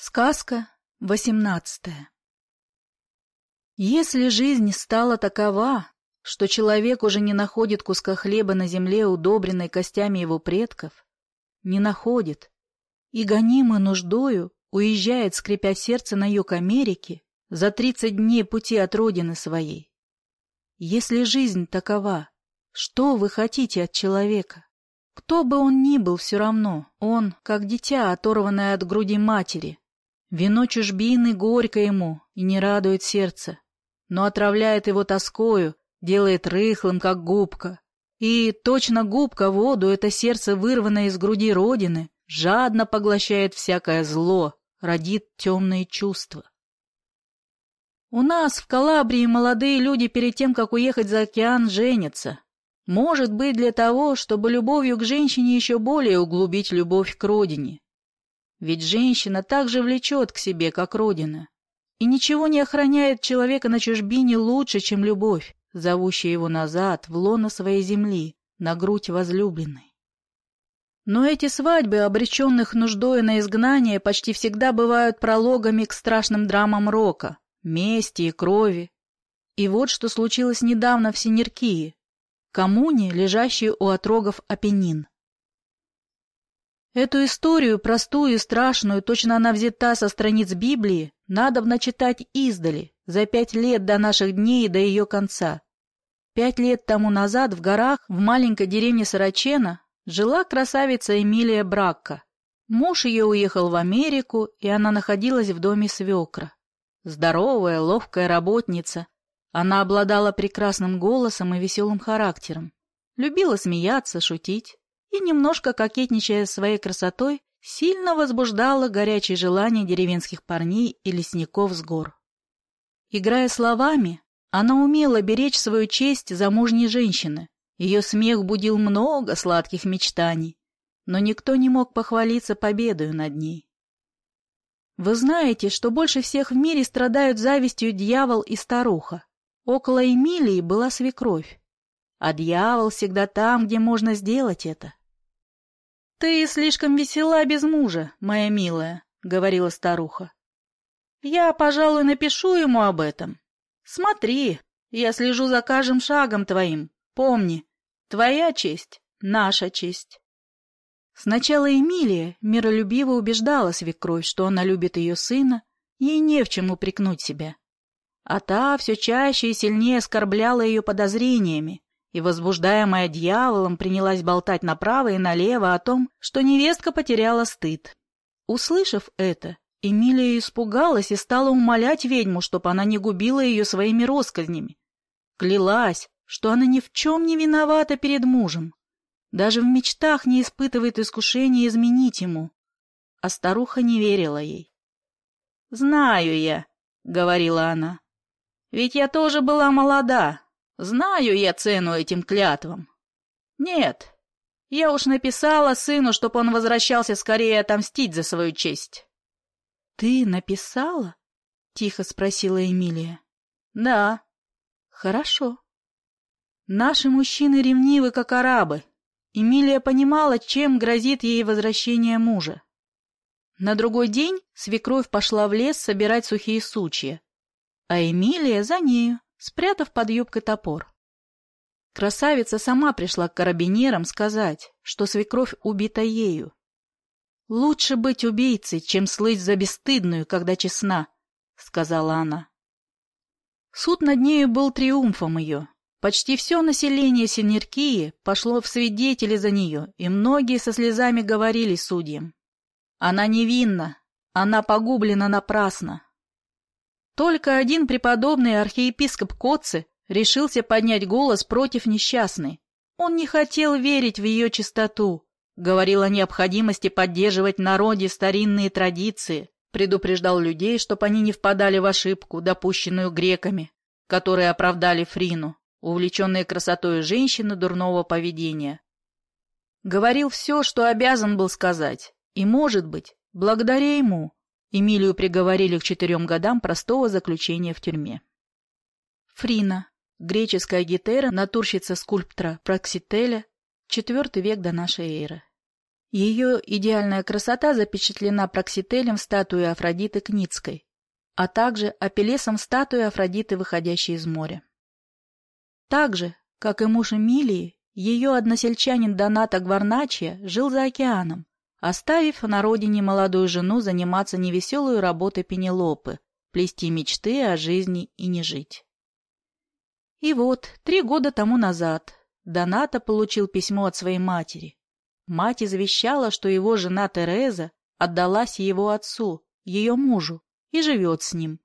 Сказка восемнадцатая Если жизнь стала такова, что человек уже не находит куска хлеба на земле, удобренной костями его предков, не находит, и гонимый нуждою уезжает, скрипя сердце на юг Америки, за тридцать дней пути от родины своей. Если жизнь такова, что вы хотите от человека? Кто бы он ни был, все равно, он, как дитя, оторванное от груди матери, Вино чужбины горько ему и не радует сердце, но отравляет его тоскою, делает рыхлым, как губка. И точно губка воду это сердце, вырванное из груди Родины, жадно поглощает всякое зло, родит темные чувства. У нас в Калабрии молодые люди перед тем, как уехать за океан, женятся. Может быть, для того, чтобы любовью к женщине еще более углубить любовь к родине. Ведь женщина так же влечет к себе, как родина. И ничего не охраняет человека на чужбине лучше, чем любовь, зовущая его назад, в лоно своей земли, на грудь возлюбленной. Но эти свадьбы, обреченных нуждой на изгнание, почти всегда бывают прологами к страшным драмам рока, мести и крови. И вот что случилось недавно в Синеркии, коммуне, лежащей у отрогов Апеннин. Эту историю, простую и страшную, точно она взята со страниц Библии, надо начитать издали, за пять лет до наших дней и до ее конца. Пять лет тому назад в горах, в маленькой деревне Сарачена, жила красавица Эмилия Бракка. Муж ее уехал в Америку, и она находилась в доме свекра. Здоровая, ловкая работница. Она обладала прекрасным голосом и веселым характером. Любила смеяться, шутить и, немножко кокетничая своей красотой, сильно возбуждала горячее желание деревенских парней и лесников с гор. Играя словами, она умела беречь свою честь замужней женщины. Ее смех будил много сладких мечтаний, но никто не мог похвалиться победою над ней. Вы знаете, что больше всех в мире страдают завистью дьявол и старуха. Около Эмилии была свекровь, а дьявол всегда там, где можно сделать это. «Ты слишком весела без мужа, моя милая», — говорила старуха. «Я, пожалуй, напишу ему об этом. Смотри, я слежу за каждым шагом твоим. Помни, твоя честь — наша честь». Сначала Эмилия миролюбиво убеждала свекровь, что она любит ее сына, ей не в чем упрекнуть себя. А та все чаще и сильнее оскорбляла ее подозрениями, и, возбуждаемая дьяволом, принялась болтать направо и налево о том, что невестка потеряла стыд. Услышав это, Эмилия испугалась и стала умолять ведьму, чтобы она не губила ее своими россказнями. Клялась, что она ни в чем не виновата перед мужем. Даже в мечтах не испытывает искушения изменить ему. А старуха не верила ей. «Знаю я», — говорила она, — «ведь я тоже была молода, Знаю я цену этим клятвам. Нет, я уж написала сыну, чтоб он возвращался скорее отомстить за свою честь. — Ты написала? — тихо спросила Эмилия. — Да. — Хорошо. Наши мужчины ревнивы, как арабы. Эмилия понимала, чем грозит ей возвращение мужа. На другой день свекровь пошла в лес собирать сухие сучья, а Эмилия за нею спрятав под юбкой топор. Красавица сама пришла к карабинерам сказать, что свекровь убита ею. «Лучше быть убийцей, чем слыть за бесстыдную, когда честна», — сказала она. Суд над нею был триумфом ее. Почти все население Синеркии пошло в свидетели за нее, и многие со слезами говорили судьям. Она невинна, она погублена напрасно, только один преподобный архиепископ Коци решился поднять голос против несчастной. Он не хотел верить в ее чистоту, говорил о необходимости поддерживать народе старинные традиции, предупреждал людей, чтобы они не впадали в ошибку, допущенную греками, которые оправдали Фрину, увлеченные красотой женщины дурного поведения. Говорил все, что обязан был сказать, и, может быть, благодаря ему, Эмилию приговорили к четырем годам простого заключения в тюрьме. Фрина. Греческая гетера, натурщица скульптора Проксителя, четвертый век до нашей эры. Ее идеальная красота запечатлена Проксителем в статуе Афродиты Кницкой, а также Апеллесом в статуе Афродиты, выходящей из моря. Так же, как и муж Эмилии, ее односельчанин Доната Гварначия жил за океаном, оставив на родине молодую жену заниматься невеселой работой Пенелопы, плести мечты о жизни и не жить. И вот, три года тому назад, Доната получил письмо от своей матери, Мать извещала, что его жена Тереза отдалась его отцу, ее мужу, и живет с ним.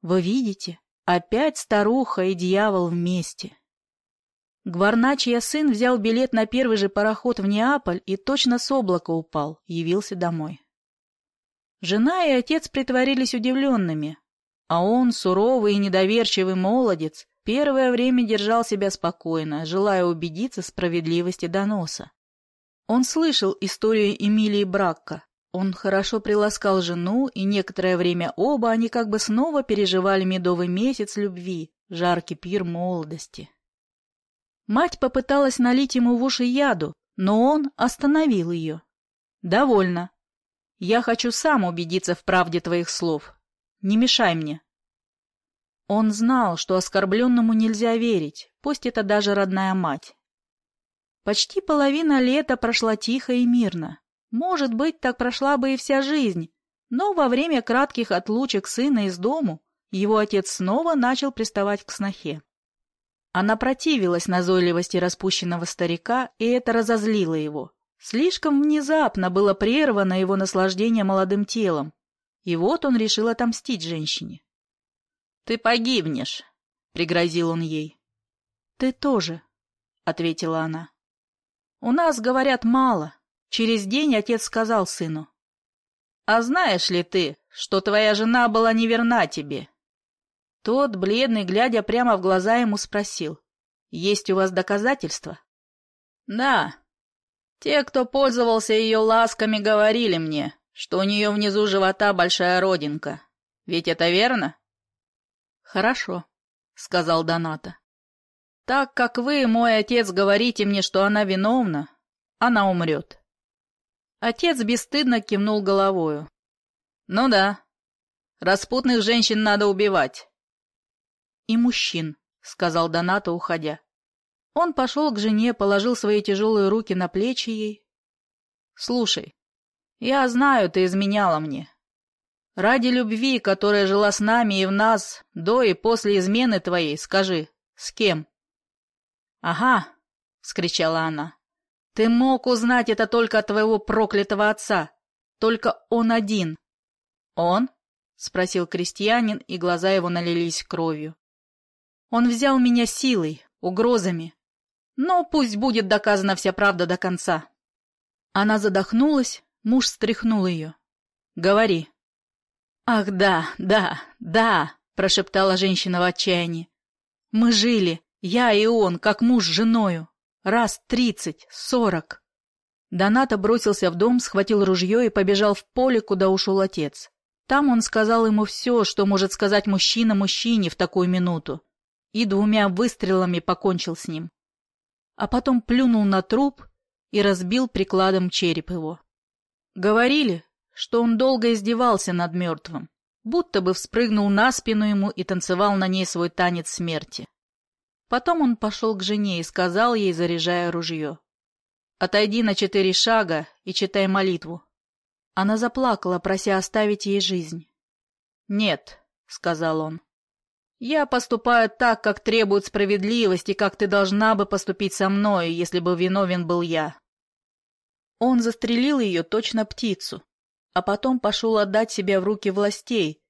Вы видите, опять старуха и дьявол вместе. Гварначья сын взял билет на первый же пароход в Неаполь и точно с облака упал, явился домой. Жена и отец притворились удивленными, а он, суровый и недоверчивый молодец, первое время держал себя спокойно, желая убедиться в справедливости доноса. Он слышал историю Эмилии Бракка. Он хорошо приласкал жену, и некоторое время оба они как бы снова переживали медовый месяц любви, жаркий пир молодости. Мать попыталась налить ему в уши яду, но он остановил ее. «Довольно. Я хочу сам убедиться в правде твоих слов. Не мешай мне». Он знал, что оскорбленному нельзя верить, пусть это даже родная мать. Почти половина лета прошла тихо и мирно. Может быть, так прошла бы и вся жизнь, но во время кратких отлучек сына из дому его отец снова начал приставать к снохе. Она противилась назойливости распущенного старика, и это разозлило его. Слишком внезапно было прервано его наслаждение молодым телом, и вот он решил отомстить женщине. — Ты погибнешь, — пригрозил он ей. — Ты тоже, — ответила она. У нас, говорят, мало. Через день отец сказал сыну. А знаешь ли ты, что твоя жена была неверна тебе? Тот, бледный, глядя прямо в глаза, ему спросил. Есть у вас доказательства? Да. Те, кто пользовался ее ласками, говорили мне, что у нее внизу живота большая родинка. Ведь это верно? Хорошо, сказал Доната. Так как вы, мой отец, говорите мне, что она виновна, она умрет. Отец бесстыдно кивнул головою. Ну да, распутных женщин надо убивать. И мужчин, сказал Доната, уходя. Он пошел к жене, положил свои тяжелые руки на плечи ей. Слушай, я знаю, ты изменяла мне. Ради любви, которая жила с нами и в нас, до и после измены твоей, скажи, с кем? «Ага!» — вскричала она. «Ты мог узнать это только от твоего проклятого отца. Только он один». «Он?» — спросил крестьянин, и глаза его налились кровью. «Он взял меня силой, угрозами. Но пусть будет доказана вся правда до конца». Она задохнулась, муж стряхнул ее. «Говори». «Ах, да, да, да!» — прошептала женщина в отчаянии. «Мы жили, я и он, как муж с женою. Раз тридцать, сорок. Доната бросился в дом, схватил ружье и побежал в поле, куда ушел отец. Там он сказал ему все, что может сказать мужчина мужчине в такую минуту, и двумя выстрелами покончил с ним. А потом плюнул на труп и разбил прикладом череп его. Говорили, что он долго издевался над мертвым, будто бы вспрыгнул на спину ему и танцевал на ней свой танец смерти. Потом он пошел к жене и сказал ей, заряжая ружье. «Отойди на четыре шага и читай молитву». Она заплакала, прося оставить ей жизнь. «Нет», — сказал он, — «я поступаю так, как требует справедливости, как ты должна бы поступить со мной, если бы виновен был я». Он застрелил ее точно птицу, а потом пошел отдать себя в руки властей,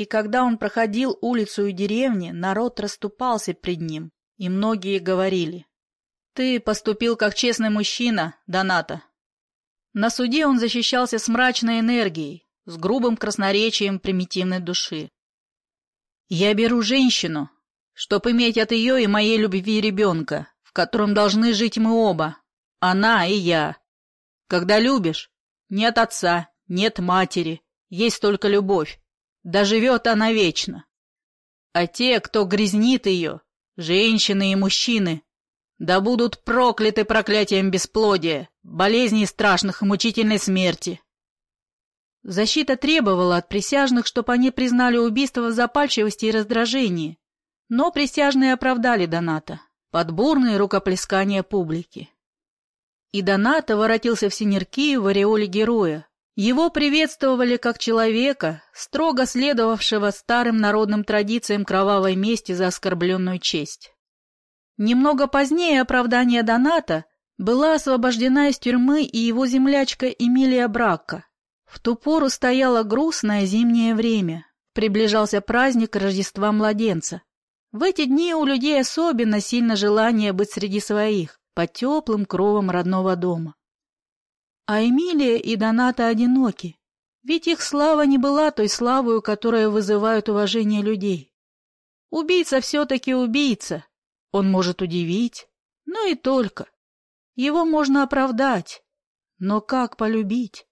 и когда он проходил улицу и деревни, народ расступался пред ним, и многие говорили. «Ты поступил как честный мужчина, Доната». На суде он защищался с мрачной энергией, с грубым красноречием примитивной души. «Я беру женщину, чтоб иметь от ее и моей любви ребенка, в котором должны жить мы оба, она и я. Когда любишь, нет отца, нет матери, есть только любовь, да живет она вечно. А те, кто грязнит ее, женщины и мужчины, Да будут прокляты проклятием бесплодия, болезней страшных и мучительной смерти. Защита требовала от присяжных, чтобы они признали убийство в запальчивости и раздражении, но присяжные оправдали Доната под бурные рукоплескания публики. И Доната воротился в Синеркию в ореоле героя. Его приветствовали как человека, строго следовавшего старым народным традициям кровавой мести за оскорбленную честь. Немного позднее оправдание Доната была освобождена из тюрьмы и его землячка Эмилия Бракка. В ту пору стояло грустное зимнее время, приближался праздник Рождества младенца. В эти дни у людей особенно сильно желание быть среди своих, под теплым кровом родного дома. А Эмилия и Доната одиноки, ведь их слава не была той славою, которая вызывает уважение людей. Убийца все-таки убийца, он может удивить, но и только. Его можно оправдать, но как полюбить?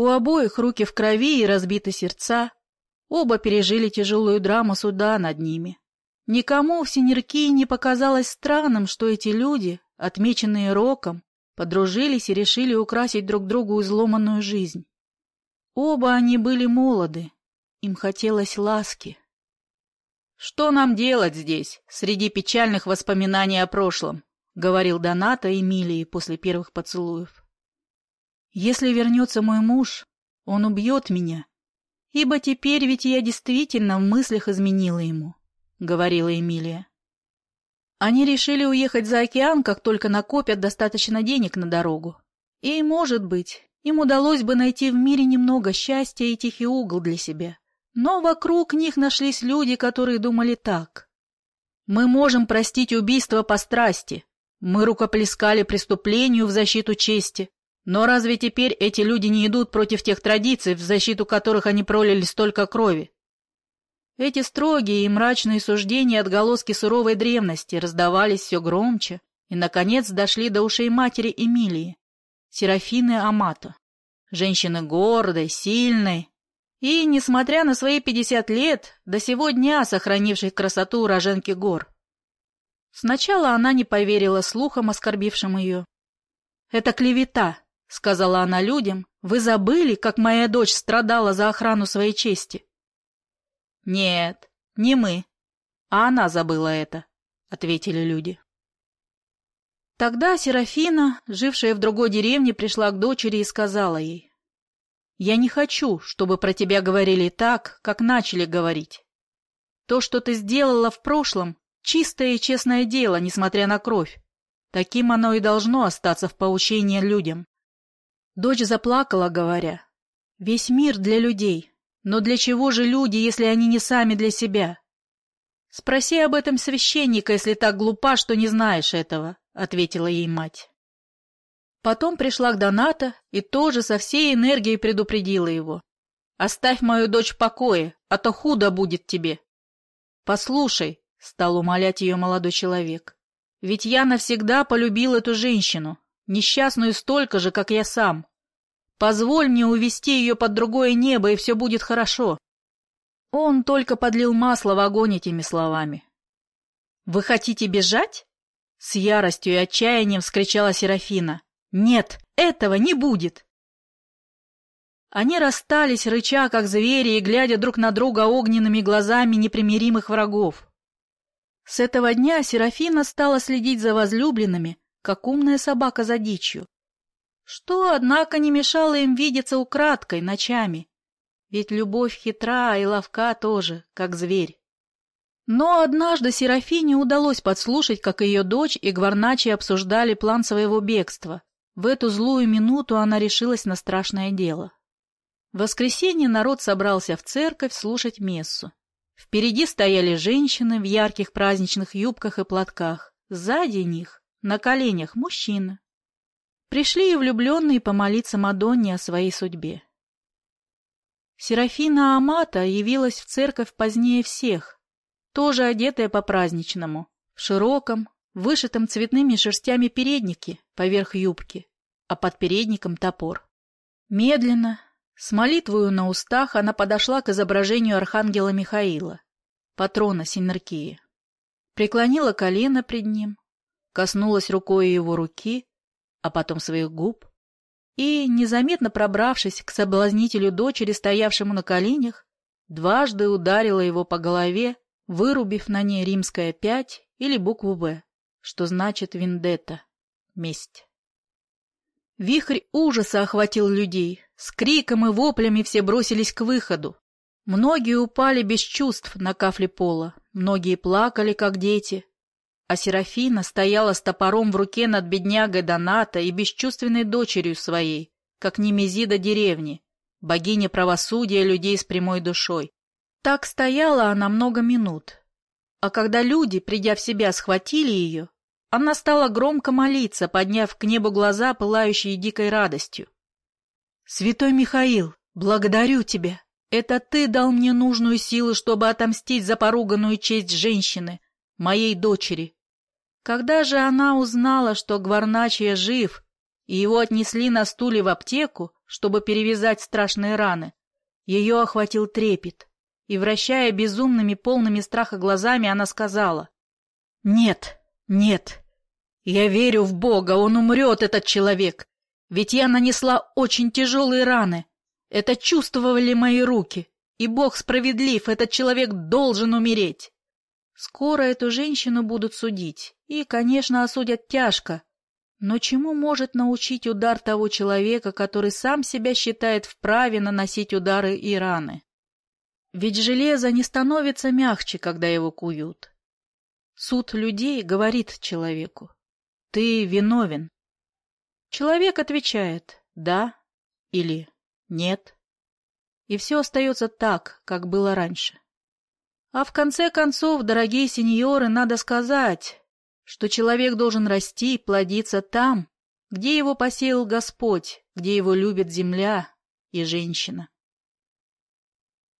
У обоих руки в крови и разбиты сердца. Оба пережили тяжелую драму суда над ними. Никому в Синерки не показалось странным, что эти люди, отмеченные роком, подружились и решили украсить друг другу изломанную жизнь. Оба они были молоды, им хотелось ласки. «Что нам делать здесь, среди печальных воспоминаний о прошлом?» — говорил Доната Эмилии после первых поцелуев. «Если вернется мой муж, он убьет меня, ибо теперь ведь я действительно в мыслях изменила ему», — говорила Эмилия. Они решили уехать за океан, как только накопят достаточно денег на дорогу. И, может быть, им удалось бы найти в мире немного счастья и тихий угол для себя. Но вокруг них нашлись люди, которые думали так. Мы можем простить убийство по страсти. Мы рукоплескали преступлению в защиту чести. Но разве теперь эти люди не идут против тех традиций, в защиту которых они пролили столько крови? Эти строгие и мрачные суждения отголоски суровой древности раздавались все громче и, наконец, дошли до ушей матери Эмилии, Серафины Амато. Женщины гордой, сильной, и, несмотря на свои пятьдесят лет, до сего дня сохранившей красоту уроженки гор. Сначала она не поверила слухам, оскорбившим ее. «Это клевета», — сказала она людям. «Вы забыли, как моя дочь страдала за охрану своей чести?» «Нет, не мы, а она забыла это», — ответили люди. Тогда Серафина, жившая в другой деревне, пришла к дочери и сказала ей. Я не хочу, чтобы про тебя говорили так, как начали говорить. То, что ты сделала в прошлом, чистое и честное дело, несмотря на кровь. Таким оно и должно остаться в поучении людям. Дочь заплакала, говоря, «Весь мир для людей. Но для чего же люди, если они не сами для себя?» «Спроси об этом священника, если так глупа, что не знаешь этого», — ответила ей мать. Потом пришла к Доната и тоже со всей энергией предупредила его. «Оставь мою дочь в покое, а то худо будет тебе». «Послушай», — стал умолять ее молодой человек, — «ведь я навсегда полюбил эту женщину, несчастную столько же, как я сам. Позволь мне увести ее под другое небо, и все будет хорошо». Он только подлил масло в огонь этими словами. «Вы хотите бежать?» С яростью и отчаянием вскричала Серафина. Нет, этого не будет. Они расстались, рыча, как звери, и глядя друг на друга огненными глазами непримиримых врагов. С этого дня Серафина стала следить за возлюбленными, как умная собака за дичью. Что, однако, не мешало им видеться украдкой ночами, ведь любовь хитра и ловка тоже, как зверь. Но однажды Серафине удалось подслушать, как ее дочь и Гварначи обсуждали план своего бегства. В эту злую минуту она решилась на страшное дело. В воскресенье народ собрался в церковь слушать мессу. Впереди стояли женщины в ярких праздничных юбках и платках, сзади них, на коленях, мужчины. Пришли и влюбленные помолиться Мадонне о своей судьбе. Серафина Амата явилась в церковь позднее всех, тоже одетая по-праздничному, в широком, вышитом цветными шерстями переднике поверх юбки, а под передником топор. Медленно, с молитвою на устах, она подошла к изображению архангела Михаила, патрона Синеркии. Преклонила колено пред ним, коснулась рукой его руки, а потом своих губ, и, незаметно пробравшись к соблазнителю дочери, стоявшему на коленях, дважды ударила его по голове, вырубив на ней римское «пять» или букву «В», что значит «вендетта» — месть. Вихрь ужаса охватил людей. С криком и воплями все бросились к выходу. Многие упали без чувств на кафле пола, многие плакали, как дети. А Серафина стояла с топором в руке над беднягой Доната и бесчувственной дочерью своей, как Немезида деревни, богиня правосудия людей с прямой душой. Так стояла она много минут. А когда люди, придя в себя, схватили ее, она стала громко молиться, подняв к небу глаза, пылающие дикой радостью. «Святой Михаил, благодарю тебя! Это ты дал мне нужную силу, чтобы отомстить за поруганную честь женщины, моей дочери. Когда же она узнала, что Гварначия жив, и его отнесли на стуле в аптеку, чтобы перевязать страшные раны, ее охватил трепет, и, вращая безумными, полными страха глазами, она сказала, «Нет, нет, я верю в Бога, он умрет, этот человек, ведь я нанесла очень тяжелые раны, это чувствовали мои руки, и Бог справедлив, этот человек должен умереть. Скоро эту женщину будут судить, и, конечно, осудят тяжко. Но чему может научить удар того человека, который сам себя считает вправе наносить удары и раны? Ведь железо не становится мягче, когда его куют. Суд людей говорит человеку, ты виновен. Человек отвечает «да» или нет. И все остается так, как было раньше. А в конце концов, дорогие сеньоры, надо сказать, что человек должен расти, плодиться там, где его посеял Господь, где его любит земля и женщина.